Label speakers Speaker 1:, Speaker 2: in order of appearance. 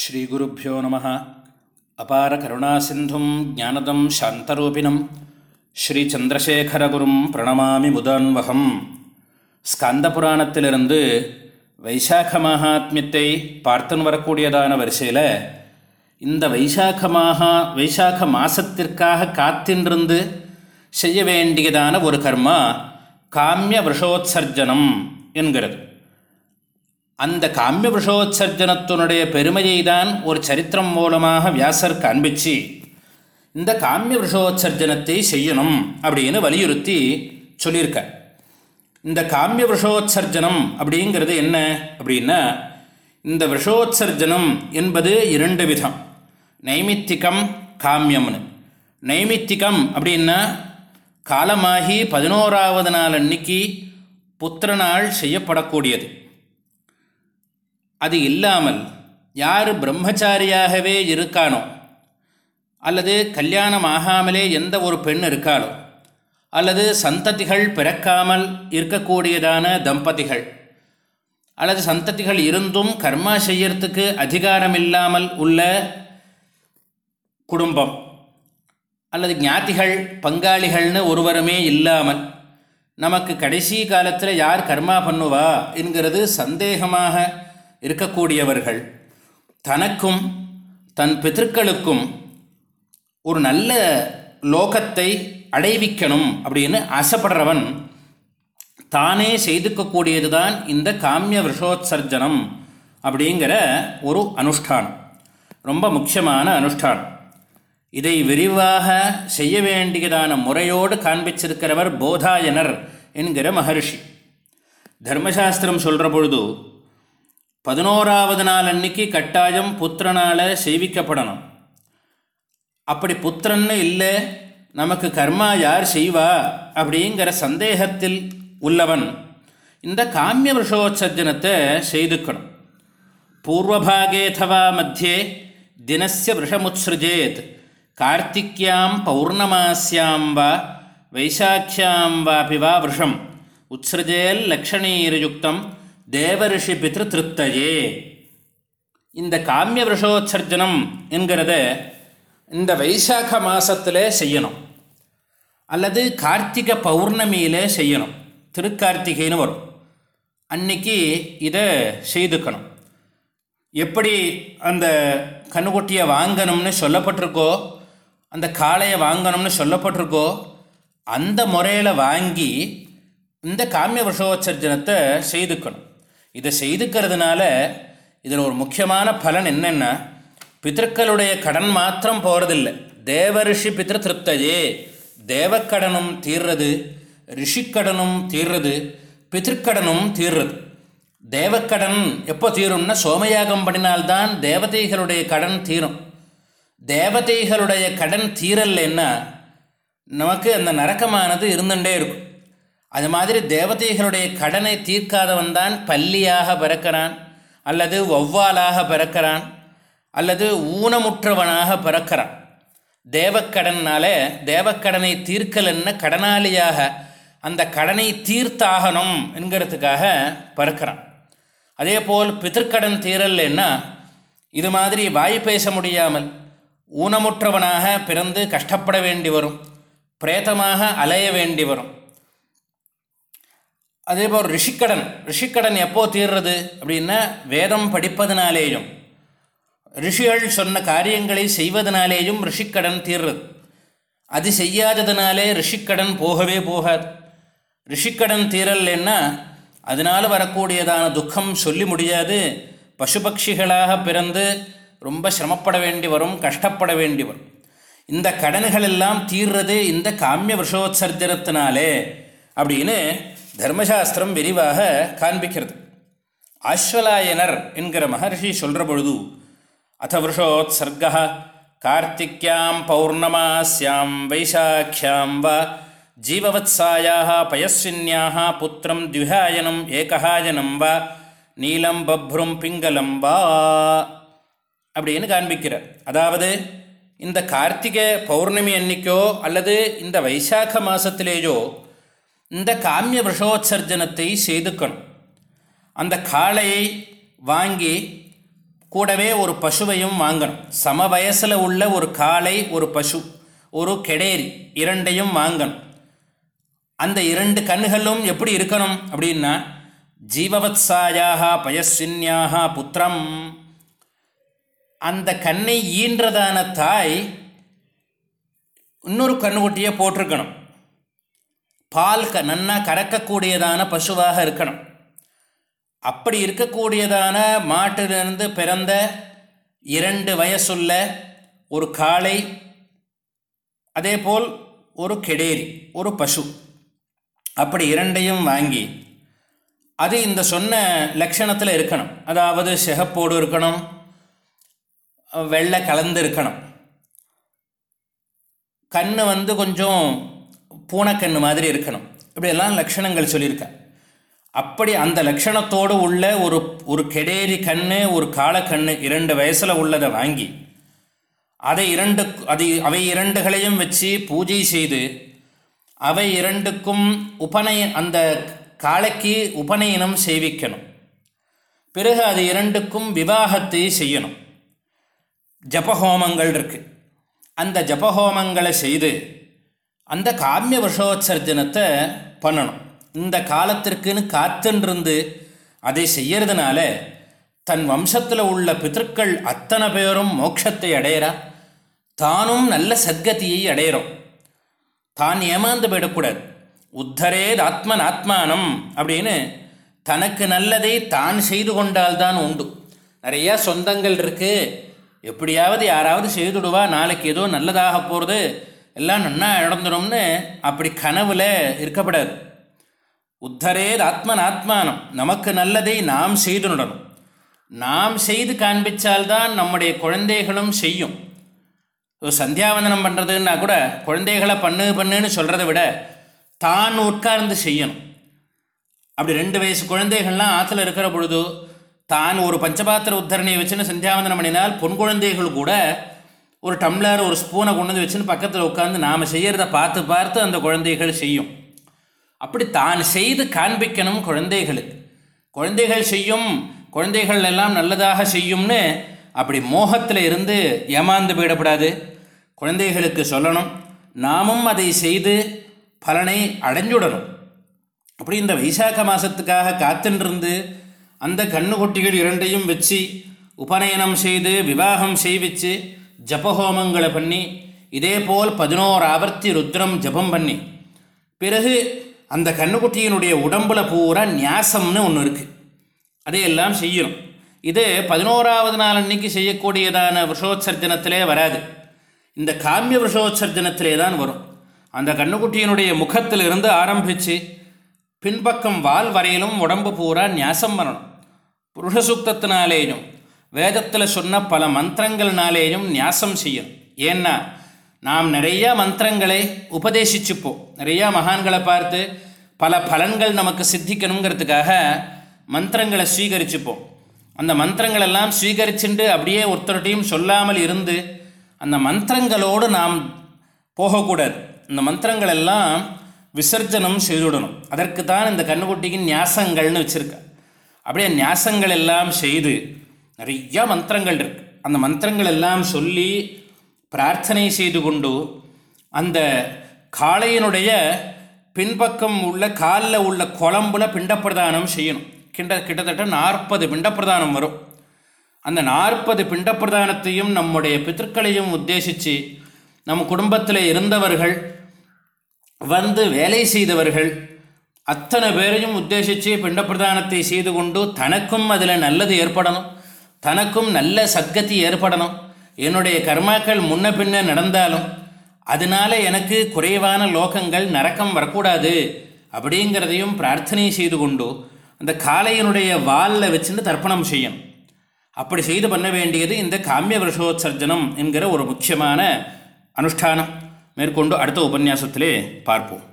Speaker 1: ஸ்ரீகுருப்போ நம. அபார கருணாசிந்தும் ஜானதம் சாந்தரூபிணம். ஸ்ரீச்சந்திரசேகரகுரும் பிரணமாமி முதான்வகம். ஸ்கந்த புராணத்திலிருந்து வைசாக மகாத்மியத்தை பார்த்துன்னு வரக்கூடியதான வரிசையில் இந்த வைசாக மாகா வைசாக மாசத்திற்காக காத்தின்றிருந்து செய்ய வேண்டியதான ஒரு கர்மா காமிய விஷோத்சர்ஜனம் என்கிறது. அந்த காமிய விஷோத்சர்ஜனத்தினுடைய பெருமையை தான் ஒரு சரித்திரம் மூலமாக வியாசர் காண்பிச்சு இந்த காமிய விஷோத்சர்ஜனத்தை செய்யணும் அப்படின்னு வலியுறுத்தி சொல்லியிருக்க. இந்த காமிய விஷோத்சர்ஜனம் அப்படிங்கிறது என்ன அப்படின்னா இந்த விஷோத்சர்ஜனம் என்பது இரண்டு விதம். நைமித்திகம் காமியம்னு. நைமித்திகம் அப்படின்னா காலமாகி பதினோராவது நாள் அன்னைக்கு புத்திரநாள் செய்யப்படக்கூடியது. அது இல்லாமல் யார் பிரம்மச்சாரியாகவே இருக்கானோ அல்லது கல்யாணம் ஆகாமலே எந்த ஒரு பெண் இருக்காளோ அல்லது சந்ததிகள் பிறக்காமல் இருக்கக்கூடியதான தம்பதிகள் அல்லது சந்ததிகள் இருந்தும் கர்மா செய்யறதுக்கு அதிகாரம் இல்லாமல் உள்ள குடும்பம் அல்லது ஞாத்திகள் பங்காளிகள்னு ஒருவருமே இல்லாமல் நமக்கு கடைசி காலத்தில் யார் கர்மா பண்ணுவா என்கிறது சந்தேகமாக இருக்கக்கூடியவர்கள் தனக்கும் தன் பிதற்களுக்கும் ஒரு நல்ல லோகத்தை அடைவிக்கணும் அப்படின்னு ஆசைப்படுறவன் தானே செய்துக்கக்கூடியது தான் இந்த காமிய விஷோத்சர்ஜனம் அப்படிங்கிற ஒரு அனுஷ்டானம். ரொம்ப முக்கியமான அனுஷ்டானம். இதை விரிவாக செய்ய வேண்டியதான முறையோடு காண்பிச்சிருக்கிறவர் போதாயனர் என்கிற மகர்ஷி. தர்மசாஸ்திரம் சொல்கிற பொழுது பதினோராவது நாள் அன்னைக்கு கட்டாயம் புத்திரனால் செய்விக்கப்படணும் அப்படி புத்திரன்னு இல்லை நமக்கு கர்மா யார் செய்வா அப்படிங்கிற சந்தேகத்தில் உள்ளவன் இந்த காமிய விஷோச்சர்ஜனத்தை செய்துக்கணும். பூர்வபாகேதவா மத்தியே தினசிய விஷமுத்ஸ்ருஜேத் கார்த்திக்யாம் பௌர்ணமாஸ்யாம் வா வைசாக்கியாம் வாபி வா விஷம் உத்ஸ்ருஜேல் லக்ஷணீரயுக்தம். தேவரிஷி பித்ரு திருப்தையே இந்த காமிய விஷோத்சர்ஜனம் என்கிறத இந்த வைசாக மாதத்தில் செய்யணும். அல்லது கார்த்திகை பௌர்ணமியில் செய்யணும். திருக்கார்த்திகைன்னு வரும். அன்னைக்கு இதை செய்துக்கணும். எப்படி அந்த கண்ணுக்குட்டியை வாங்கணும்னு சொல்லப்பட்டிருக்கோ அந்த காளையை வாங்கணும்னு சொல்லப்பட்டிருக்கோ அந்த முறையில் வாங்கி இந்த காமிய விஷோச்சர்ஜனத்தை செய்துக்கணும். இதை செய்துக்கிறதுனால இதில் ஒரு முக்கியமான பலன் என்னென்னா பிதற்களுடைய கடன் மாத்திரம் போகிறதில்லை தேவரிஷி பித்திரு திருப்தையே தேவக்கடனும் தீர்றது ரிஷிக்கடனும் தீர்றது பித்திருக்கடனும் தீர்றது. தேவக்கடன் எப்போ தீரும்னா சோமயாகம் பண்ணினால்தான் தேவதைகளுடைய கடன் தீரும். தேவதைகளுடைய கடன் தீரல்லைன்னா நமக்கு அந்த நரக்கமானது இருந்துகிட்டே இருக்கும். அது மாதிரி தேவதைகளுடைய கடனை தீர்க்காதவன் தான் பள்ளியாக பிறக்கிறான் அல்லது ஒவ்வாலாக பிறக்கிறான் அல்லது ஊனமுற்றவனாக பிறக்கிறான். தேவக்கடனால் தேவக்கடனை தீர்க்கலன்னு கடனாளியாக அந்த கடனை தீர்த்தாகணும் என்கிறதுக்காக பிறக்கிறான். அதே போல் பித்திருக்கடன் தீரல்னா இது மாதிரி வாய் பேச முடியாமல் ஊனமுற்றவனாக பிறந்து கஷ்டப்பட வேண்டி வரும் பிரேதமாக அலைய வேண்டி வரும். அதே போல் ரிஷிக்கடன். ரிஷிக்கடன் எப்போ தீர்றது? அப்படின்னா வேதம் படிப்பதனாலேயும் ரிஷிகள் சொன்ன காரியங்களை செய்வதனாலேயும் ரிஷிக்கடன் தீர்றது. அது செய்யாததுனாலே ரிஷிக்கடன் போகவே போகாது. ரிஷிக்கடன் தீரல்னா அதனால் வரக்கூடியதான துக்கம் சொல்லி முடியாது. பசுபக்ஷிகளாக பிறந்து ரொம்ப சிரமப்பட வேண்டி வரும் கஷ்டப்பட வேண்டி வரும். இந்த கடன்கள் எல்லாம் தீர்றது இந்த காமிய விஷோத்சர்ஜனத்தினாலே அப்படின்னு தர்மசாஸ்திரம் விரிவாக காண்பிக்கிறது. ஆஸ்வலாயனர் என்கிற மகர்ஷி சொல்கிற பொழுது அத விஷோத்சர்க கார்த்திக்யாம் பௌர்ணமாஸ்யாம் வைசாக்கியாம் வா ஜீவவத்சாயாக பயஸ்வின்யாக புத்திரம் த்விஹாயனம் ஏகஹாயனம் வா நீலம் பப்ரும் பிங்கலம் வா அப்படின்னு காண்பிக்கிறார். அதாவது இந்த கார்த்திகை பௌர்ணமி அன்னைக்கோ அல்லது இந்த வைசாக்க மாதத்திலேயோ இந்த காமிய விஷோத்சர்ஜனத்தை செய்துக்கணும். அந்த காளையை வாங்கி கூடவே ஒரு பசுவையும் வாங்கணும். சம வயசில் உள்ள ஒரு காளை ஒரு பசு ஒரு கெடேரி இரண்டையும் வாங்கணும். அந்த இரண்டு கண்களும் எப்படி இருக்கணும் அப்படின்னா ஜீவவத்சாயாக பயஸ்வின்யாக புத்திரம். அந்த கண்ணை ஈன்றதான தாய் இன்னொரு கண்ணுக்குட்டியை போட்டிருக்கணும். பால் க நன்னா கறக்கக்கூடியதான பசுவாக இருக்கணும். அப்படி இருக்கக்கூடியதான மாட்டிலிருந்து பிறந்த இரண்டு வயசுள்ள ஒரு காளை அதேபோல் ஒரு கெடேரி ஒரு பசு அப்படி இரண்டையும் வாங்கி அது இந்த சொன்ன லட்சணத்தில் இருக்கணும். அதாவது சிகப்போடு இருக்கணும் வெள்ளை கலந்து இருக்கணும். கண் வந்து கொஞ்சம் பூனைக்கண்ணு மாதிரி இருக்கணும். இப்படியெல்லாம் லக்ஷணங்கள் சொல்லியிருக்கேன். அப்படி அந்த லட்சணத்தோடு உள்ள ஒரு ஒரு கெடேரி கண்ணு ஒரு காலக்கண்ணு இரண்டு வயசில் உள்ளதை வாங்கி அதை இரண்டு அதை அவை இரண்டுகளையும் வச்சு பூஜை செய்து அவை இரண்டுக்கும் உபநய அந்த காளைக்கு உபநயனம் செய்விக்கணும் பிறகு அது இரண்டுக்கும் விவாகத்தை செய்யணும். ஜபஹோமங்கள் இருக்குது அந்த ஜபஹோமங்களை செய்து அந்த காமிய வருஷோத்சர்ஜனத்தை பண்ணணும். இந்த காலத்திற்குன்னு காத்துன்றிருந்து அதை செய்யறதுனால தன் வம்சத்தில் உள்ள பித்திருக்கள் அத்தனை பேரும் மோட்சத்தை அடையிறா. தானும் நல்ல சத்கதியை அடையிறோம். தான் ஏமாந்து போயிடக்கூடாது. உத்தரேத் ஆத்மன் ஆத்மானம் அப்படின்னு தனக்கு நல்லதை தான் செய்து கொண்டால்தான் உண்டு. நிறையா சொந்தங்கள் இருக்குது எப்படியாவது யாராவது செய்துடுவா நாளைக்கு ஏதோ நல்லதாக போகிறது எல்லாம் நன்னா நடந்துடும்னு அப்படி கனவில் இருக்கப்படாது. உத்தரேது ஆத்மன் ஆத்மானம். நமக்கு நல்லதை நாம் செய்துடணும் நாம் செய்து காண்பிச்சால்தான் நம்முடைய குழந்தைகளும் செய்யும். சந்தியாவந்தனம் பண்ணுறதுன்னா கூட குழந்தைகளை பண்ணு பண்ணுன்னு சொல்கிறத விட தான் உட்கார்ந்து செய்யணும். அப்படி ரெண்டு வயசு குழந்தைகள்லாம் ஆற்றுல இருக்கிற பொழுது தான் ஒரு பஞ்சபாத்திர உத்தரணையை வச்சுன்னு சந்தியாவந்தனம் பண்ணினால் பொன் குழந்தைகள் கூட ஒரு டம்ளர் ஒரு ஸ்பூனை கொண்டு வந்து வச்சுன்னு பக்கத்தில் உட்காந்து நாம் செய்கிறத பார்த்து பார்த்து அந்த குழந்தைகள் செய்யும். அப்படி தான் செய்து காண்பிக்கணும் குழந்தைகளுக்கு. குழந்தைகள் செய்யும் குழந்தைகள் எல்லாம் நல்லதாக செய்யும்னு அப்படி மோகத்தில் இருந்து ஏமாந்து போயிடப்படாது குழந்தைகளுக்கு சொல்லணும் நாமும் அதை செய்து பலனை அடைஞ்சுடணும். அப்படி இந்த வைசாக்க மாதத்துக்காக காத்துன்றிருந்து அந்த கண்ணுக்குட்டிகள் இரண்டையும் வச்சு உபநயனம் செய்து விவாகம் செய்விச்சு ஜபஹோமங்களை பண்ணி இதேபோல் பதினோரு ஆவர்த்தி ருத்ரம் ஜபம் பண்ணி. பிறகு அந்த கண்ணுக்குட்டியினுடைய உடம்பில் பூரா நியாசம்னு ஒன்று இருக்குது அதையெல்லாம் செய்யணும். இது பதினோராவது நாள் அன்னைக்கு செய்யக்கூடியதான விஷோத்சர்ஜனத்திலே வராது. இந்த காமிய விஷோத்சர்ஜனத்திலே தான் வரும். அந்த கண்ணுக்குட்டியினுடைய முகத்திலிருந்து ஆரம்பித்து பின்பக்கம் வால் வரையிலும் உடம்பு பூரா நியாசம் பண்ணணும் புருஷசூக்தத்தினாலேயும் வேதத்தில் சொன்ன பல மந்திரங்கள்னாலேயும் நியாசம் செய்யணும் ஏன்னா நாம் நிறையா மந்திரங்களை உபதேசிச்சுப்போம். நிறையா மகான்களை பார்த்து பல பலன்கள் நமக்கு சித்திக்கணுங்கிறதுக்காக மந்திரங்களை ஸ்வீகரிச்சுப்போம் அந்த மந்திரங்களெல்லாம் ஸ்வீகரிச்சுண்டு அப்படியே ஒருத்தர்கிட்டையும் சொல்லாமல் இருந்து அந்த மந்திரங்களோடு நாம் போகக்கூடாது. இந்த மந்திரங்கள் எல்லாம் விசர்ஜனம் செய்துவிடணும் அதற்கு தான் இந்த கண்ணுக்குட்டிக்கு நியாசங்கள்னு வச்சுருக்க. அப்படியே நியாசங்கள் எல்லாம் செய்து நிறையா மந்திரங்கள் இருக்கு. அந்த மந்திரங்கள் எல்லாம் சொல்லி பிரார்த்தனை செய்து கொண்டு அந்த காளையினுடைய பின்பக்கம் உள்ள காலில் உள்ள குழம்புல பிண்டப்பிரதானம் செய்யணும். கிட்ட கிட்டத்தட்ட நாற்பது பிண்டப்பிரதானம் வரும். அந்த நாற்பது பிண்டப்பிரதானத்தையும் நம்முடைய பித்தர்களையும் உத்தேசித்து நம் குடும்பத்தில் இருந்தவர்கள் வந்து வேலை செய்தவர்கள் அத்தனை பேரையும் உத்தேசித்து பிண்டப்பிரதானத்தை செய்து கொண்டு தனக்கும் அதில் நல்லது ஏற்படணும். தனக்கும் நல்ல சத்கதி ஏற்படணும். என்னுடைய கர்மாக்கள் முன்ன பின்ன நடந்தாலும் அதனால எனக்கு குறைவான லோகங்கள் நரக்கம் வரக்கூடாது அப்படிங்கிறதையும் பிரார்த்தனை செய்து கொண்டு அந்த காளையினுடைய வாலில் வச்சுட்டு தர்ப்பணம் செய்யணும். அப்படி செய்து பண்ண வேண்டியது இந்த காமிய விஷோத்சர்ஜனம் என்கிற ஒரு முக்கியமான அனுஷ்டானம். மேற்கொண்டு அடுத்த உபன்யாசத்திலே பார்ப்போம்.